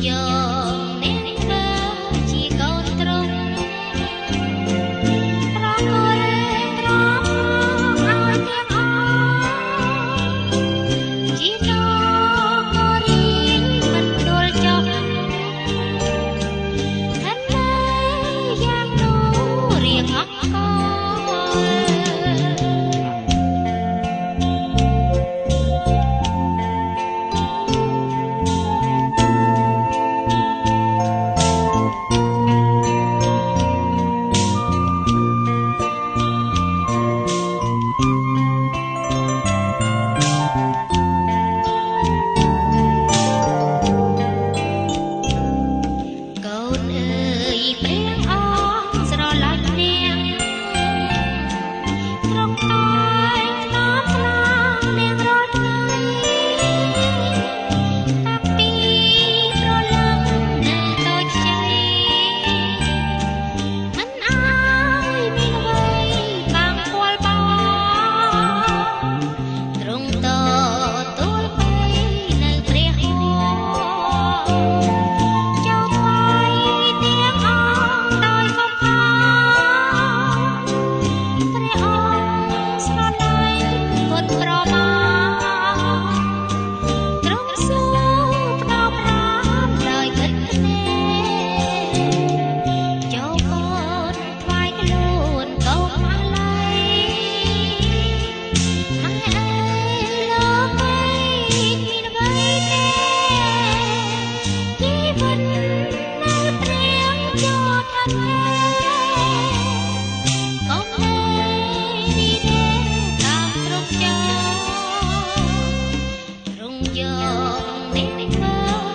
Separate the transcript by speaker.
Speaker 1: 有 Baby. giọt nét thơ